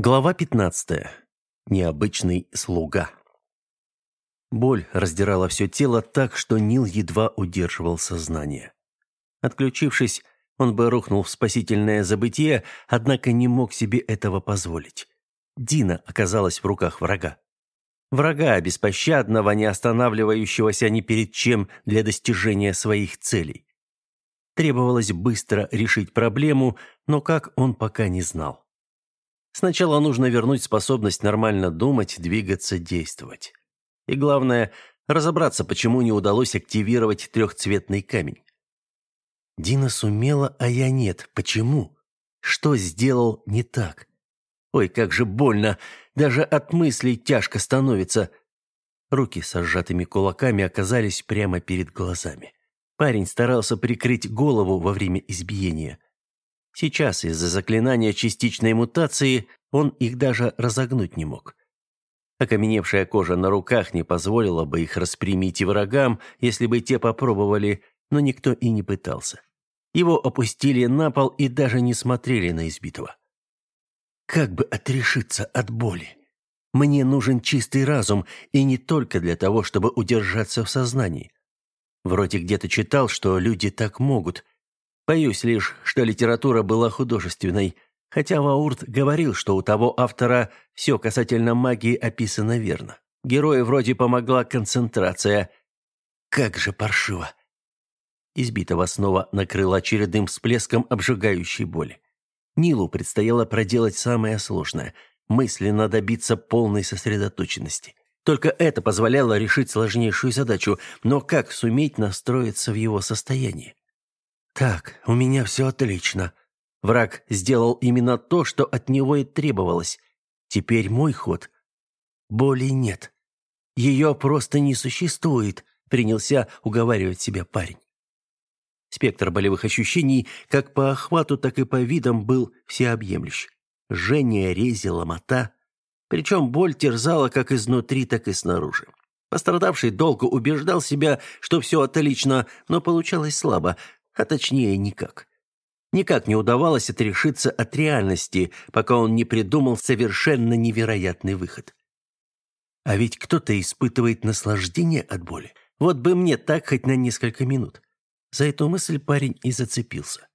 Глава 15. Необычный слуга. Боль раздирала все тело так, что Нил едва удерживал сознание. Отключившись, он бы рухнул в спасительное забытие, однако не мог себе этого позволить. Дина оказалась в руках врага. Врага беспощадного, не останавливающегося ни перед чем для достижения своих целей. Требовалось быстро решить проблему, но как он пока не знал. Сначала нужно вернуть способность нормально думать, двигаться, действовать. И главное, разобраться, почему не удалось активировать трехцветный камень. Дина сумела, а я нет. Почему? Что сделал не так? Ой, как же больно. Даже от мыслей тяжко становится. Руки с сжатыми кулаками оказались прямо перед глазами. Парень старался прикрыть голову во время избиения. Сейчас из-за заклинания частичной мутации он их даже разогнуть не мог. Окаменевшая кожа на руках не позволила бы их распрямить и врагам, если бы те попробовали, но никто и не пытался. Его опустили на пол и даже не смотрели на избитого. Как бы отрешиться от боли? Мне нужен чистый разум, и не только для того, чтобы удержаться в сознании. Вроде где-то читал, что люди так могут, Боюсь лишь, что литература была художественной, хотя Ваурт говорил, что у того автора все касательно магии описано верно. Герою вроде помогла концентрация. Как же паршиво! Избитого снова накрыло очередным всплеском обжигающей боли. Нилу предстояло проделать самое сложное – мысленно добиться полной сосредоточенности. Только это позволяло решить сложнейшую задачу, но как суметь настроиться в его состоянии? Так, у меня все отлично. Враг сделал именно то, что от него и требовалось. Теперь мой ход. Боли нет. Ее просто не существует, принялся уговаривать себя парень. Спектр болевых ощущений как по охвату, так и по видам был всеобъемлющ. Жжение, рези, ломота. Причем боль терзала как изнутри, так и снаружи. Пострадавший долго убеждал себя, что все отлично, но получалось слабо а точнее никак. Никак не удавалось отрешиться от реальности, пока он не придумал совершенно невероятный выход. А ведь кто-то испытывает наслаждение от боли. Вот бы мне так хоть на несколько минут. За эту мысль парень и зацепился.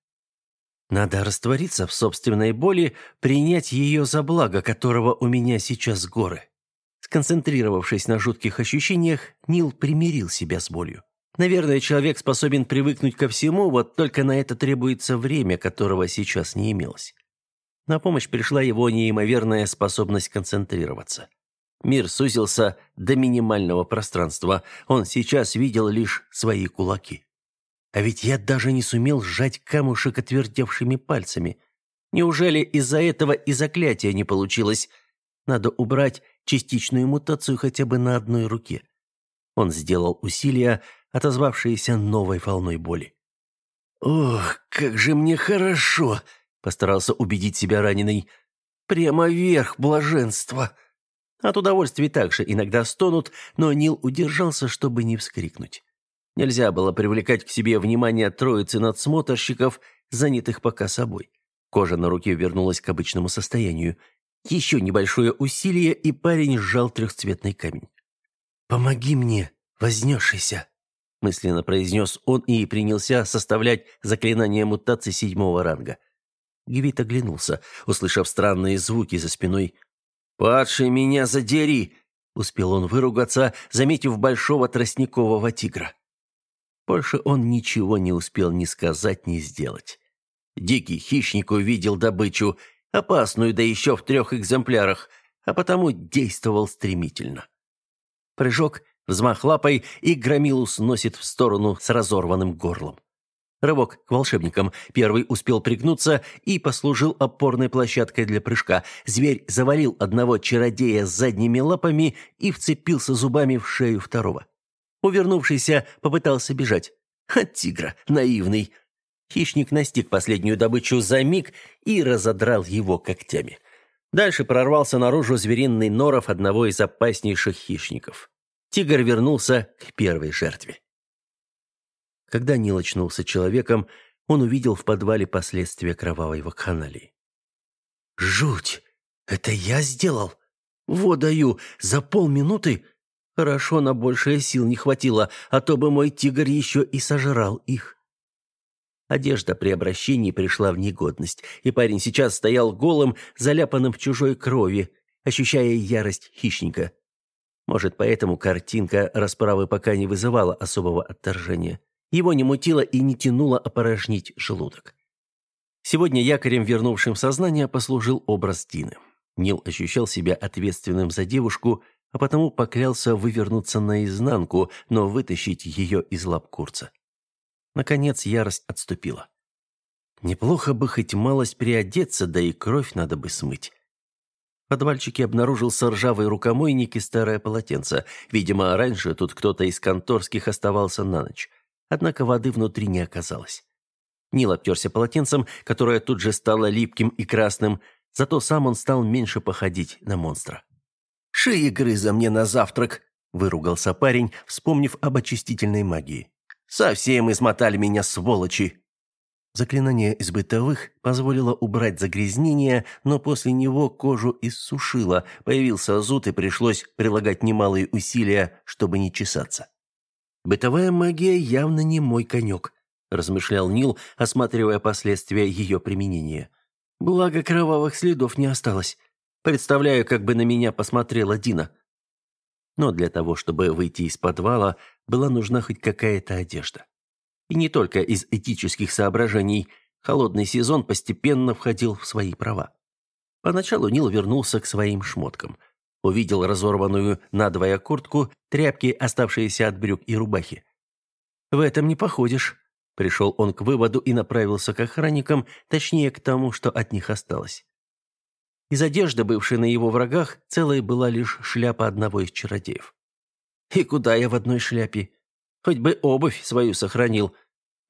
Надо раствориться в собственной боли, принять ее за благо, которого у меня сейчас горы. Сконцентрировавшись на жутких ощущениях, Нил примирил себя с болью. Наверное, человек способен привыкнуть ко всему, вот только на это требуется время, которого сейчас не имелось. На помощь пришла его неимоверная способность концентрироваться. Мир сузился до минимального пространства. Он сейчас видел лишь свои кулаки. А ведь я даже не сумел сжать камушек отвердевшими пальцами. Неужели из-за этого и заклятие не получилось? Надо убрать частичную мутацию хотя бы на одной руке. Он сделал усилия, отозвавшиеся новой волной боли. «Ох, как же мне хорошо!» — постарался убедить себя раненый. «Прямо вверх блаженства!» От удовольствия также иногда стонут, но Нил удержался, чтобы не вскрикнуть. Нельзя было привлекать к себе внимание троицы надсмотрщиков, занятых пока собой. Кожа на руке вернулась к обычному состоянию. Еще небольшое усилие, и парень сжал трехцветный камень. «Помоги мне, вознесшийся!» Мысленно произнес он и принялся составлять заклинание мутации седьмого ранга. Гвит оглянулся, услышав странные звуки за спиной. «Падший меня задери!» — успел он выругаться, заметив большого тростникового тигра. Больше он ничего не успел ни сказать, ни сделать. Дикий хищник увидел добычу, опасную, да еще в трех экземплярах, а потому действовал стремительно. Прыжок — Взмах лапой, и громилу сносит в сторону с разорванным горлом. Рывок к волшебникам. Первый успел пригнуться и послужил опорной площадкой для прыжка. Зверь завалил одного чародея с задними лапами и вцепился зубами в шею второго. Увернувшийся попытался бежать. От тигра, наивный. Хищник настиг последнюю добычу за миг и разодрал его когтями. Дальше прорвался наружу звериный норов одного из опаснейших хищников. Тигр вернулся к первой жертве. Когда Нил очнулся человеком, он увидел в подвале последствия кровавой вакханалии. «Жуть! «Это я сделал? Вот даю, за полминуты? Хорошо, на большее сил не хватило, а то бы мой тигр еще и сожрал их». Одежда при обращении пришла в негодность, и парень сейчас стоял голым, заляпанным в чужой крови, ощущая ярость хищника. Может, поэтому картинка расправы пока не вызывала особого отторжения. Его не мутило и не тянуло опорожнить желудок. Сегодня якорем, вернувшим сознание, послужил образ Дины. Нил ощущал себя ответственным за девушку, а потому поклялся вывернуться наизнанку, но вытащить ее из лап Курца. Наконец ярость отступила. Неплохо бы хоть малость приодеться, да и кровь надо бы смыть. Подвальчике обнаружился ржавый рукомойник и старое полотенце. Видимо, раньше тут кто-то из конторских оставался на ночь. Однако воды внутри не оказалось. Нил обтерся полотенцем, которое тут же стало липким и красным, зато сам он стал меньше походить на монстра. «Шеи грыза мне на завтрак!» – выругался парень, вспомнив об очистительной магии. «Совсем измотали меня, сволочи!» Заклинание из бытовых позволило убрать загрязнение, но после него кожу иссушило, появился зуд и пришлось прилагать немалые усилия, чтобы не чесаться. «Бытовая магия явно не мой конек», – размышлял Нил, осматривая последствия ее применения. «Благо кровавых следов не осталось. Представляю, как бы на меня посмотрела Дина». Но для того, чтобы выйти из подвала, была нужна хоть какая-то одежда. И не только из этических соображений. Холодный сезон постепенно входил в свои права. Поначалу Нил вернулся к своим шмоткам. Увидел разорванную надвое куртку, тряпки, оставшиеся от брюк и рубахи. «В этом не походишь», — пришел он к выводу и направился к охранникам, точнее, к тому, что от них осталось. Из одежды, бывшей на его врагах, целой была лишь шляпа одного из чародеев. «И куда я в одной шляпе? Хоть бы обувь свою сохранил.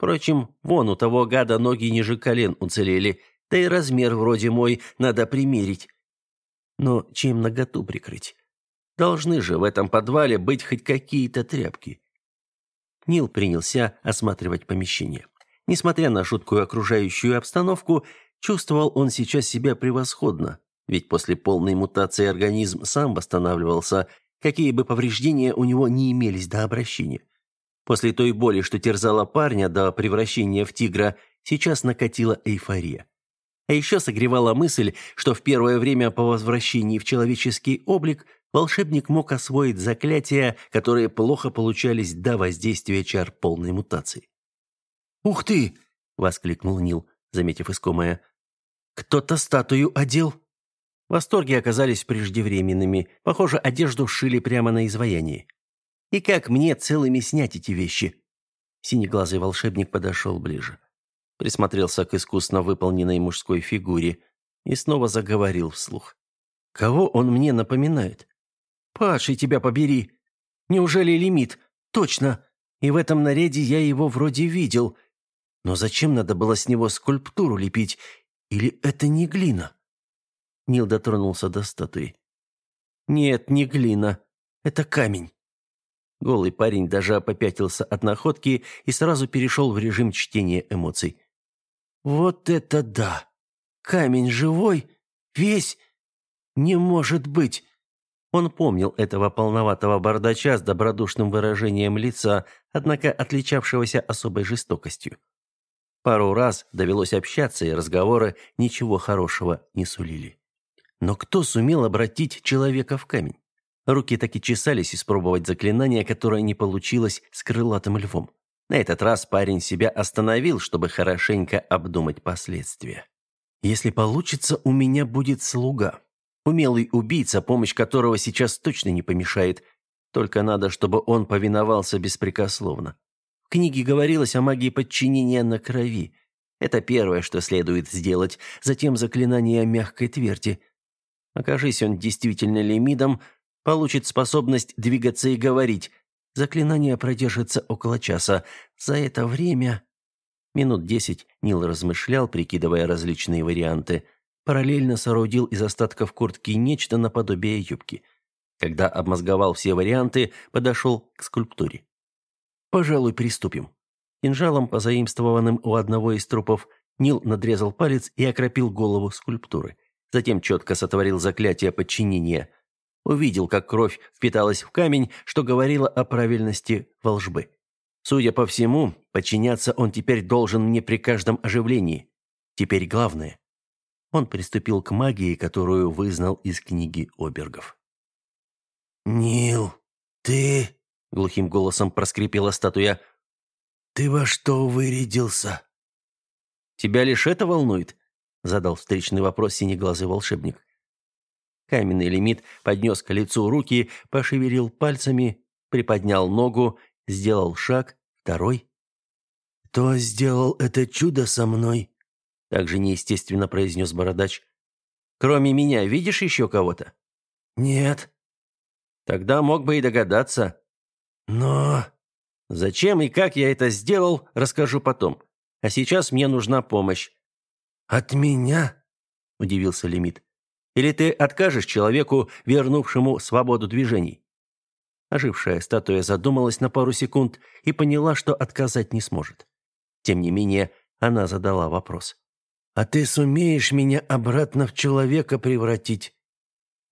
Впрочем, вон у того гада ноги ниже колен уцелели, да и размер вроде мой надо примерить. Но чем наготу прикрыть? Должны же в этом подвале быть хоть какие-то тряпки. Нил принялся осматривать помещение. Несмотря на жуткую окружающую обстановку, чувствовал он сейчас себя превосходно, ведь после полной мутации организм сам восстанавливался, какие бы повреждения у него не имелись до обращения. После той боли, что терзала парня до превращения в тигра, сейчас накатила эйфория. А еще согревала мысль, что в первое время по возвращении в человеческий облик волшебник мог освоить заклятия, которые плохо получались до воздействия чар полной мутации. «Ух ты!» — воскликнул Нил, заметив искомое. «Кто-то статую одел?» Восторги оказались преждевременными. Похоже, одежду шили прямо на изваянии. И как мне целыми снять эти вещи? Синеглазый волшебник подошел ближе. Присмотрелся к искусно выполненной мужской фигуре и снова заговорил вслух. Кого он мне напоминает? Паши, тебя побери. Неужели лимит? Точно. И в этом наряде я его вроде видел. Но зачем надо было с него скульптуру лепить? Или это не глина? Нил дотронулся до статуи. Нет, не глина. Это камень. Голый парень даже попятился от находки и сразу перешел в режим чтения эмоций. «Вот это да! Камень живой? Весь? Не может быть!» Он помнил этого полноватого бардача с добродушным выражением лица, однако отличавшегося особой жестокостью. Пару раз довелось общаться, и разговоры ничего хорошего не сулили. Но кто сумел обратить человека в камень? Руки так и чесались испробовать заклинание, которое не получилось с крылатым львом. На этот раз парень себя остановил, чтобы хорошенько обдумать последствия. «Если получится, у меня будет слуга. Умелый убийца, помощь которого сейчас точно не помешает. Только надо, чтобы он повиновался беспрекословно. В книге говорилось о магии подчинения на крови. Это первое, что следует сделать. Затем заклинание мягкой тверди. Окажись он действительно лимидом, Получит способность двигаться и говорить. Заклинание продержится около часа. За это время... Минут десять Нил размышлял, прикидывая различные варианты. Параллельно соорудил из остатков куртки нечто наподобие юбки. Когда обмозговал все варианты, подошел к скульптуре. «Пожалуй, приступим». Кинжалом, позаимствованным у одного из трупов, Нил надрезал палец и окропил голову скульптуры. Затем четко сотворил заклятие подчинения. Увидел, как кровь впиталась в камень, что говорило о правильности волжбы. Судя по всему, подчиняться он теперь должен мне при каждом оживлении. Теперь главное. Он приступил к магии, которую вызнал из книги Обергов. «Нил, ты...» — глухим голосом проскрипела статуя. «Ты во что вырядился?» «Тебя лишь это волнует?» — задал встречный вопрос синеглазый волшебник. Каменный лимит поднес к лицу руки, пошевелил пальцами, приподнял ногу, сделал шаг, второй. «Кто сделал это чудо со мной?» Также неестественно произнес бородач. «Кроме меня, видишь еще кого-то?» «Нет». «Тогда мог бы и догадаться». «Но...» «Зачем и как я это сделал, расскажу потом. А сейчас мне нужна помощь». «От меня?» – удивился Лимит. «Или ты откажешь человеку, вернувшему свободу движений?» Ожившая статуя задумалась на пару секунд и поняла, что отказать не сможет. Тем не менее, она задала вопрос. «А ты сумеешь меня обратно в человека превратить?»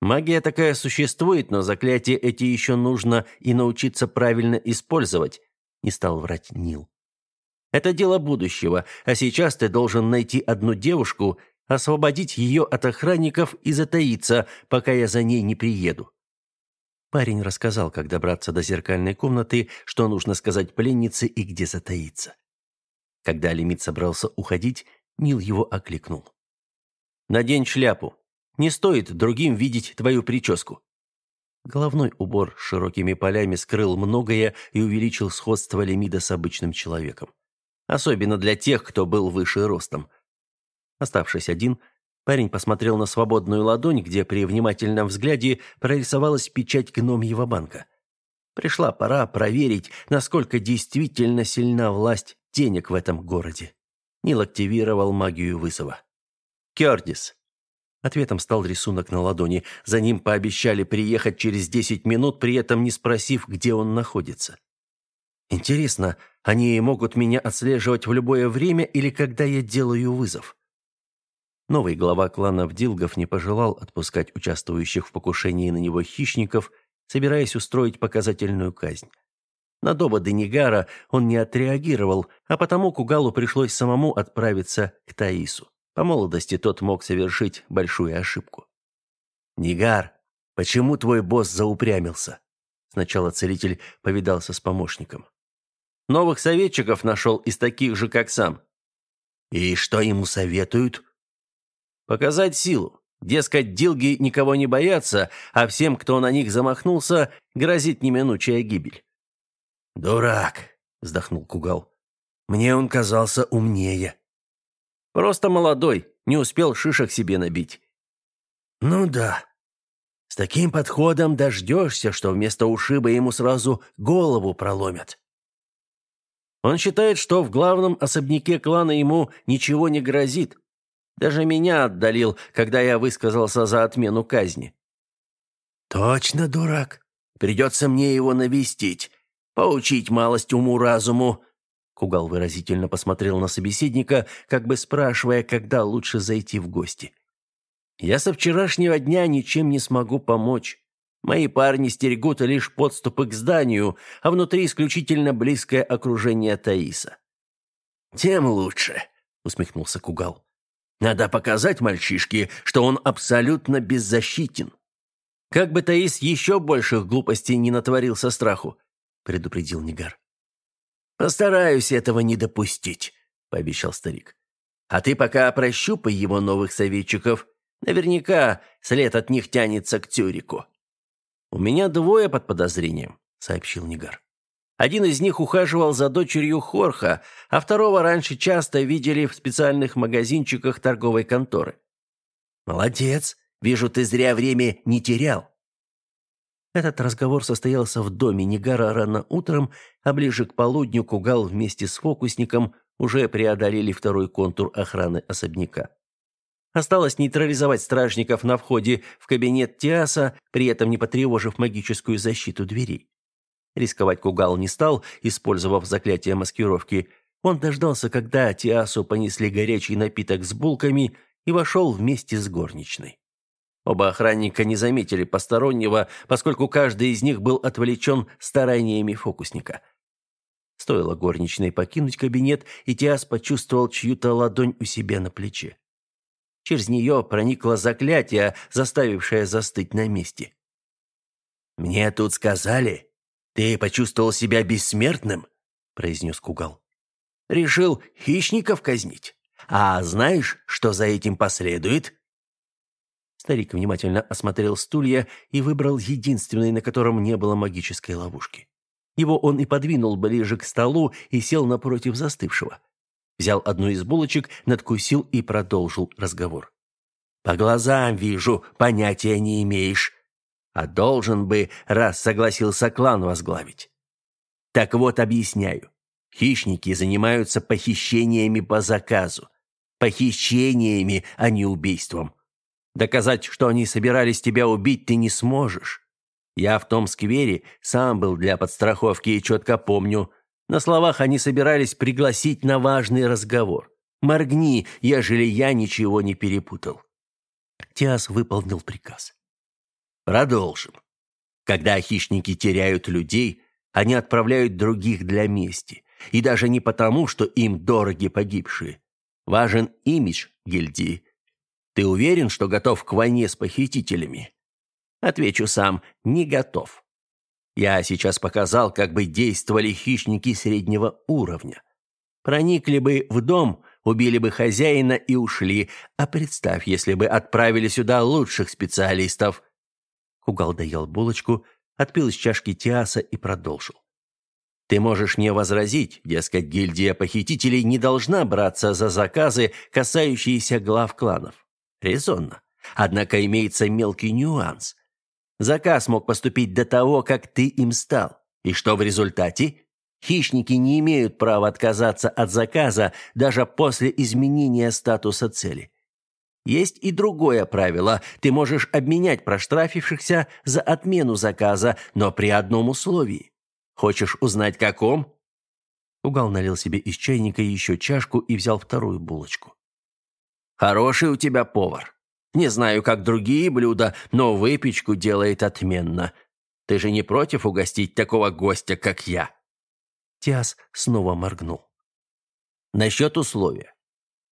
«Магия такая существует, но заклятия эти еще нужно и научиться правильно использовать», — не стал врать Нил. «Это дело будущего, а сейчас ты должен найти одну девушку, освободить ее от охранников и затаиться, пока я за ней не приеду. Парень рассказал, как добраться до зеркальной комнаты, что нужно сказать пленнице и где затаиться. Когда Лимит собрался уходить, Нил его окликнул. «Надень шляпу. Не стоит другим видеть твою прическу». Головной убор с широкими полями скрыл многое и увеличил сходство Лемида с обычным человеком. Особенно для тех, кто был выше ростом. Оставшись один, Парень посмотрел на свободную ладонь, где при внимательном взгляде прорисовалась печать гномьего банка. Пришла пора проверить, насколько действительно сильна власть денег в этом городе. Нил активировал магию вызова. «Кёрдис». Ответом стал рисунок на ладони. За ним пообещали приехать через десять минут, при этом не спросив, где он находится. «Интересно, они могут меня отслеживать в любое время или когда я делаю вызов?» Новый глава клана Вдилгов не пожелал отпускать участвующих в покушении на него хищников, собираясь устроить показательную казнь. На доводы Нигара он не отреагировал, а потому Кугалу пришлось самому отправиться к Таису. По молодости тот мог совершить большую ошибку. «Нигар, почему твой босс заупрямился?» Сначала целитель повидался с помощником. «Новых советчиков нашел из таких же, как сам». «И что ему советуют?» Показать силу. Дескать, дилги никого не боятся, а всем, кто на них замахнулся, грозит неминучая гибель. «Дурак!» — вздохнул Кугал. «Мне он казался умнее». «Просто молодой, не успел шишек себе набить». «Ну да. С таким подходом дождешься, что вместо ушиба ему сразу голову проломят». Он считает, что в главном особняке клана ему ничего не грозит, даже меня отдалил, когда я высказался за отмену казни. Точно, дурак. Придется мне его навестить, поучить малость уму-разуму. Кугал выразительно посмотрел на собеседника, как бы спрашивая, когда лучше зайти в гости. Я со вчерашнего дня ничем не смогу помочь. Мои парни стерегут лишь подступы к зданию, а внутри исключительно близкое окружение Таиса. «Тем лучше», — усмехнулся Кугал. Надо показать мальчишке, что он абсолютно беззащитен. Как бы Таис еще больших глупостей не натворил со страху, предупредил Нигар. Постараюсь этого не допустить, пообещал старик. А ты пока прощупай его новых советчиков. Наверняка след от них тянется к Тюрику. У меня двое под подозрением, сообщил Нигар. Один из них ухаживал за дочерью Хорха, а второго раньше часто видели в специальных магазинчиках торговой конторы. «Молодец! Вижу, ты зря время не терял!» Этот разговор состоялся в доме Нигара рано утром, а ближе к полудню Кугал вместе с фокусником уже преодолели второй контур охраны особняка. Осталось нейтрализовать стражников на входе в кабинет Тиаса, при этом не потревожив магическую защиту дверей. Рисковать Кугал не стал, использовав заклятие маскировки. Он дождался, когда Тиасу понесли горячий напиток с булками и вошел вместе с горничной. Оба охранника не заметили постороннего, поскольку каждый из них был отвлечен стараниями фокусника. Стоило горничной покинуть кабинет, и Тиас почувствовал чью-то ладонь у себя на плече. Через нее проникло заклятие, заставившее застыть на месте. «Мне тут сказали, ты почувствовал себя бессмертным?» – произнес Кугал. «Решил хищников казнить? А знаешь, что за этим последует?» Старик внимательно осмотрел стулья и выбрал единственный, на котором не было магической ловушки. Его он и подвинул ближе к столу и сел напротив застывшего. Взял одну из булочек, надкусил и продолжил разговор. «По глазам вижу, понятия не имеешь. А должен бы, раз согласился клан возглавить. Так вот, объясняю. Хищники занимаются похищениями по заказу. Похищениями, а не убийством. Доказать, что они собирались тебя убить, ты не сможешь. Я в том сквере сам был для подстраховки и четко помню. На словах они собирались пригласить на важный разговор. Моргни, ежели я ничего не перепутал. Тиас выполнил приказ. Продолжим. Когда хищники теряют людей, они отправляют других для мести. И даже не потому, что им дороги погибшие. Важен имидж гильдии. Ты уверен, что готов к войне с похитителями? Отвечу сам, не готов. Я сейчас показал, как бы действовали хищники среднего уровня. Проникли бы в дом, убили бы хозяина и ушли. А представь, если бы отправили сюда лучших специалистов. Кугал доел булочку, отпил из чашки Тиаса и продолжил. Ты можешь не возразить, дескать, гильдия похитителей не должна браться за заказы, касающиеся глав кланов. Резонно. Однако имеется мелкий нюанс. Заказ мог поступить до того, как ты им стал. И что в результате? Хищники не имеют права отказаться от заказа даже после изменения статуса цели. Есть и другое правило. Ты можешь обменять проштрафившихся за отмену заказа, но при одном условии. Хочешь узнать, каком? Угал налил себе из чайника еще чашку и взял вторую булочку. Хороший у тебя повар. Не знаю, как другие блюда, но выпечку делает отменно. Ты же не против угостить такого гостя, как я?» Тиас снова моргнул. «Насчет условия.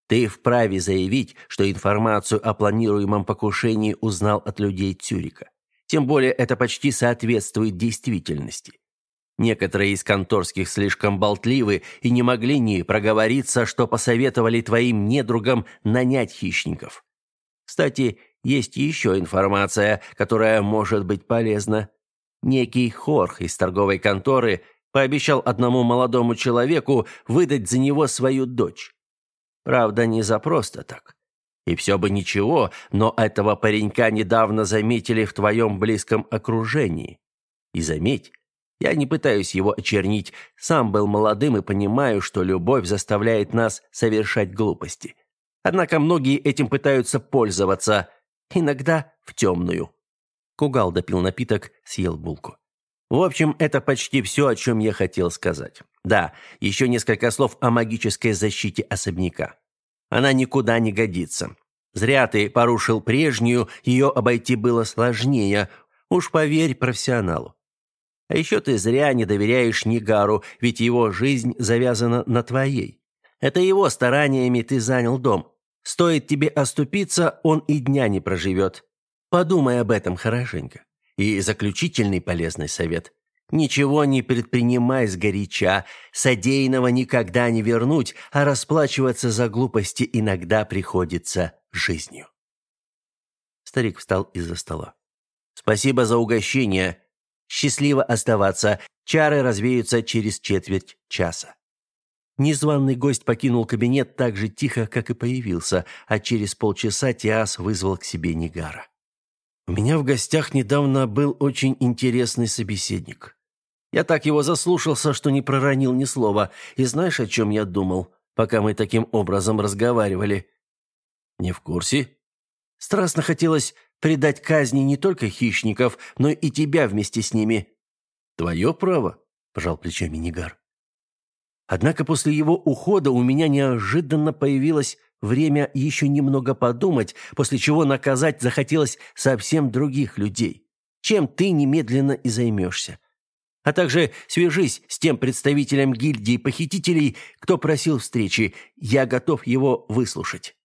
Ты вправе заявить, что информацию о планируемом покушении узнал от людей Цюрика. Тем более это почти соответствует действительности. Некоторые из конторских слишком болтливы и не могли не проговориться, что посоветовали твоим недругам нанять хищников. Кстати, есть еще информация, которая может быть полезна. Некий Хорх из торговой конторы пообещал одному молодому человеку выдать за него свою дочь. Правда, не за просто так. И все бы ничего, но этого паренька недавно заметили в твоем близком окружении. И заметь, я не пытаюсь его очернить. Сам был молодым и понимаю, что любовь заставляет нас совершать глупости. Однако многие этим пытаются пользоваться, иногда в темную. Кугал допил напиток, съел булку. В общем, это почти все, о чем я хотел сказать. Да, еще несколько слов о магической защите особняка. Она никуда не годится. Зря ты порушил прежнюю, ее обойти было сложнее. Уж поверь профессионалу. А еще ты зря не доверяешь Нигару, ведь его жизнь завязана на твоей. Это его стараниями ты занял дом. Стоит тебе оступиться, он и дня не проживет. Подумай об этом хорошенько. И заключительный полезный совет. Ничего не предпринимай сгоряча, содеянного никогда не вернуть, а расплачиваться за глупости иногда приходится жизнью. Старик встал из-за стола. «Спасибо за угощение. Счастливо оставаться. Чары развеются через четверть часа. Незваный гость покинул кабинет так же тихо, как и появился, а через полчаса Тиас вызвал к себе Нигара. У меня в гостях недавно был очень интересный собеседник. Я так его заслушался, что не проронил ни слова. И знаешь, о чем я думал, пока мы таким образом разговаривали? Не в курсе? Страстно хотелось предать казни не только хищников, но и тебя вместе с ними. Твое право, пожал плечами Нигар. Однако после его ухода у меня неожиданно появилась время еще немного подумать, после чего наказать захотелось совсем других людей, чем ты немедленно и займешься. А также свяжись с тем представителем гильдии похитителей, кто просил встречи. Я готов его выслушать».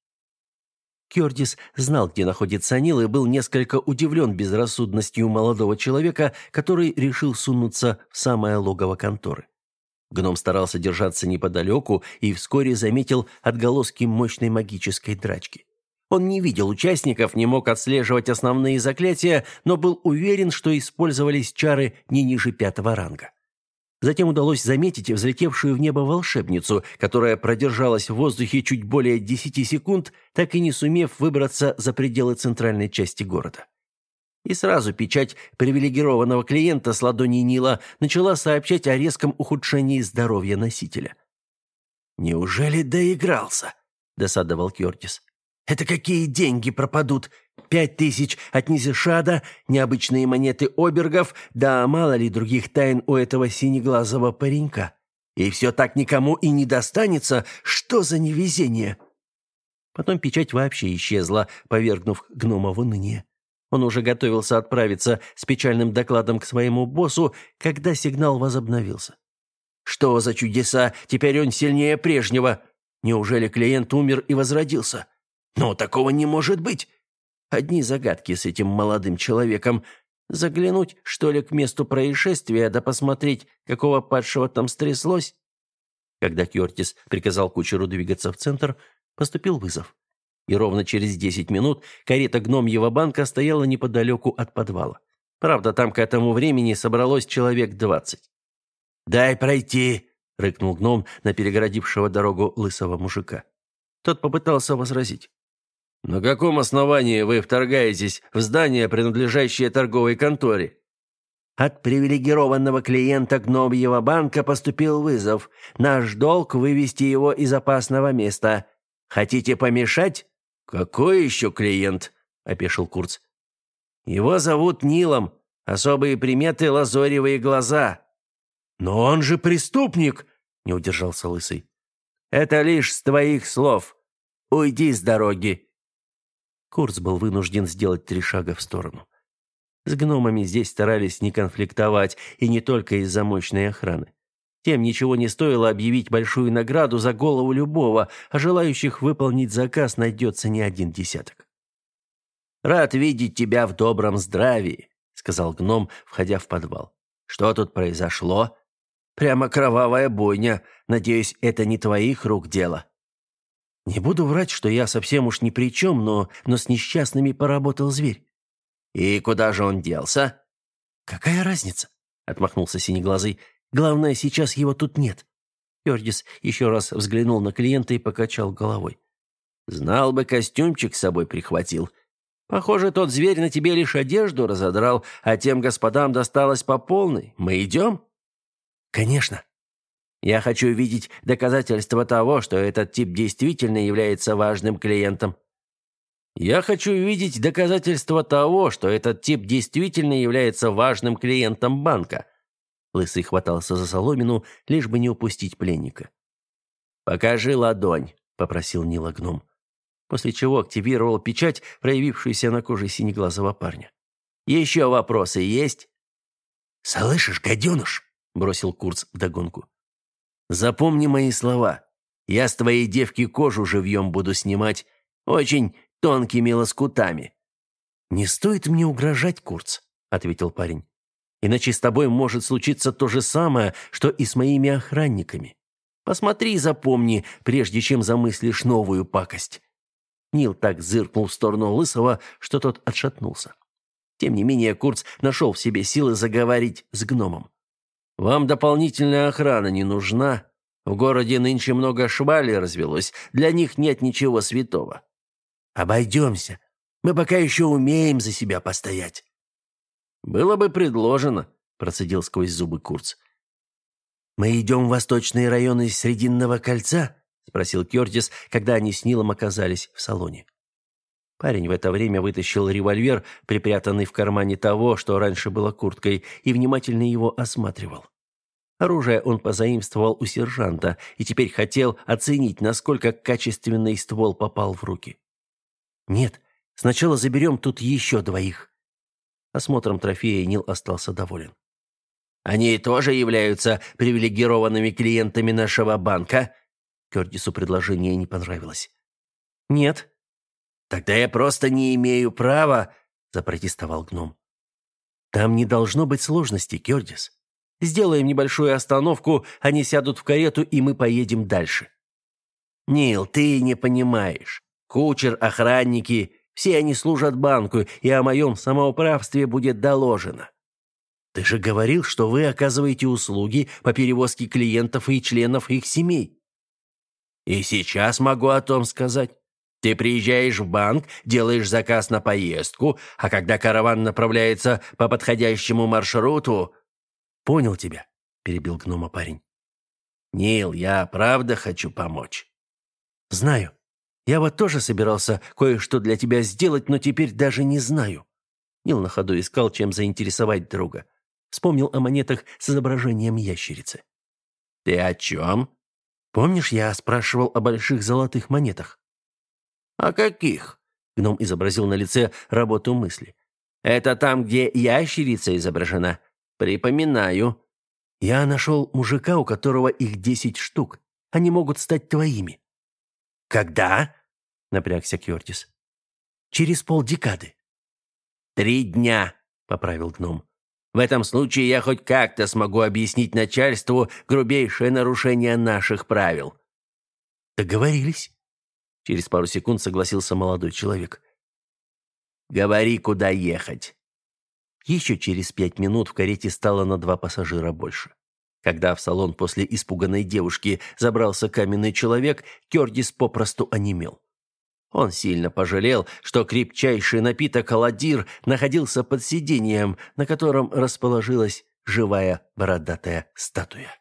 Кёрдис знал, где находится Нил, и был несколько удивлен безрассудностью молодого человека, который решил сунуться в самое логово конторы. Гном старался держаться неподалеку и вскоре заметил отголоски мощной магической драчки. Он не видел участников, не мог отслеживать основные заклятия, но был уверен, что использовались чары не ниже пятого ранга. Затем удалось заметить взлетевшую в небо волшебницу, которая продержалась в воздухе чуть более десяти секунд, так и не сумев выбраться за пределы центральной части города. И сразу печать привилегированного клиента с ладони Нила начала сообщать о резком ухудшении здоровья носителя. «Неужели доигрался?» – досадовал Кертис. Это какие деньги пропадут? Пять тысяч от Низишада, необычные монеты обергов, да мало ли других тайн у этого синеглазого паренька. И все так никому и не достанется. Что за невезение?» Потом печать вообще исчезла, повергнув гнома в уныние. Он уже готовился отправиться с печальным докладом к своему боссу, когда сигнал возобновился. «Что за чудеса? Теперь он сильнее прежнего. Неужели клиент умер и возродился?» Но такого не может быть. Одни загадки с этим молодым человеком. Заглянуть, что ли, к месту происшествия, да посмотреть, какого падшего там стряслось? Когда Кертис приказал кучеру двигаться в центр, поступил вызов. И ровно через десять минут карета гномьего банка стояла неподалеку от подвала. Правда, там к этому времени собралось человек двадцать. «Дай пройти!» — рыкнул гном на перегородившего дорогу лысого мужика. Тот попытался возразить. «На каком основании вы вторгаетесь в здание, принадлежащее торговой конторе?» От привилегированного клиента Гномьего банка поступил вызов. Наш долг вывести его из опасного места. Хотите помешать? Какой еще клиент? опешил Курц. Его зовут Нилом. Особые приметы лазоревые глаза. Но он же преступник, не удержался лысый. Это лишь с твоих слов. Уйди с дороги. Курц был вынужден сделать три шага в сторону. С гномами здесь старались не конфликтовать, и не только из-за мощной охраны. Тем ничего не стоило объявить большую награду за голову любого, а желающих выполнить заказ найдется не один десяток. «Рад видеть тебя в добром здравии», — сказал гном, входя в подвал. «Что тут произошло? Прямо кровавая бойня. Надеюсь, это не твоих рук дело». Не буду врать, что я совсем уж ни при чем, но, но с несчастными поработал зверь. И куда же он делся? Какая разница? Отмахнулся синеглазый. Главное, сейчас его тут нет. Йордис еще раз взглянул на клиента и покачал головой. Знал бы, костюмчик с собой прихватил. Похоже, тот зверь на тебе лишь одежду разодрал, а тем господам досталось по полной. Мы идем?» «Конечно», я хочу видеть доказательства того, что этот тип действительно является важным клиентом. Я хочу видеть доказательства того, что этот тип действительно является важным клиентом банка. Лысый хватался за соломину, лишь бы не упустить пленника. «Покажи ладонь», — попросил Нила гном. После чего активировал печать, проявившуюся на коже синеглазого парня. «Еще вопросы есть?» «Слышишь, гаденыш?» — бросил Курц вдогонку. Запомни мои слова. Я с твоей девки кожу живьем буду снимать очень тонкими лоскутами». «Не стоит мне угрожать, Курц», — ответил парень. «Иначе с тобой может случиться то же самое, что и с моими охранниками. Посмотри и запомни, прежде чем замыслишь новую пакость». Нил так зыркнул в сторону Лысого, что тот отшатнулся. Тем не менее, Курц нашел в себе силы заговорить с гномом. Вам дополнительная охрана не нужна? В городе нынче много швалей развелось, для них нет ничего святого. Обойдемся. Мы пока еще умеем за себя постоять. Было бы предложено, процедил сквозь зубы Курц. Мы идем в восточные районы Срединного кольца? спросил Кертис, когда они с Нилом оказались в салоне. Парень в это время вытащил револьвер, припрятанный в кармане того, что раньше было курткой, и внимательно его осматривал. Оружие он позаимствовал у сержанта и теперь хотел оценить, насколько качественный ствол попал в руки. «Нет, сначала заберем тут еще двоих». Осмотром трофея Нил остался доволен. «Они тоже являются привилегированными клиентами нашего банка?» Кёрдису предложение не понравилось. «Нет». «Тогда я просто не имею права», — запротестовал гном. «Там не должно быть сложностей, Кёрдис. Сделаем небольшую остановку, они сядут в карету, и мы поедем дальше». «Нил, ты не понимаешь. Кучер, охранники, все они служат банку, и о моем самоуправстве будет доложено». «Ты же говорил, что вы оказываете услуги по перевозке клиентов и членов их семей». «И сейчас могу о том сказать. Ты приезжаешь в банк, делаешь заказ на поездку, а когда караван направляется по подходящему маршруту, «Понял тебя», — перебил гнома парень. «Нил, я правда хочу помочь». «Знаю. Я вот тоже собирался кое-что для тебя сделать, но теперь даже не знаю». Нил на ходу искал, чем заинтересовать друга. Вспомнил о монетах с изображением ящерицы. «Ты о чем?» «Помнишь, я спрашивал о больших золотых монетах?» «О каких?» Гном изобразил на лице работу мысли. «Это там, где ящерица изображена?» Припоминаю. Я нашел мужика, у которого их десять штук. Они могут стать твоими. Когда? Напрягся Кёртис. Через полдекады. Три дня, поправил гном. В этом случае я хоть как-то смогу объяснить начальству грубейшее нарушение наших правил. Договорились. Через пару секунд согласился молодой человек. Говори, куда ехать. Еще через пять минут в карете стало на два пассажира больше. Когда в салон после испуганной девушки забрался каменный человек, Кёрдис попросту онемел. Он сильно пожалел, что крепчайший напиток «Аладдир» находился под сиденьем, на котором расположилась живая бородатая статуя.